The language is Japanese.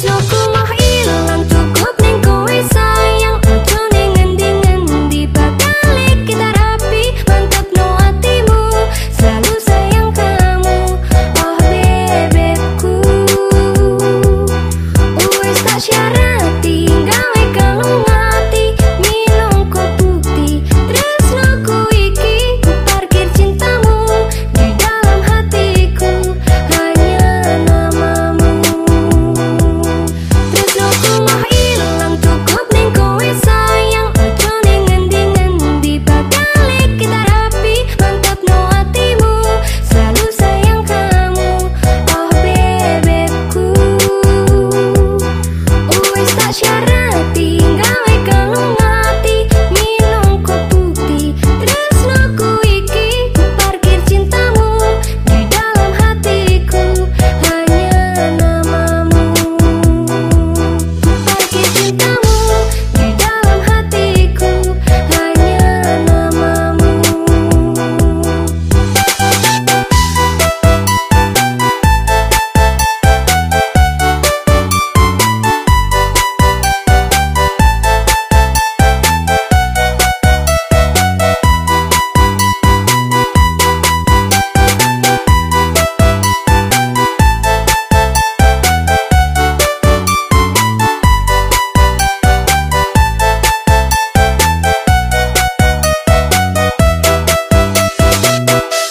強く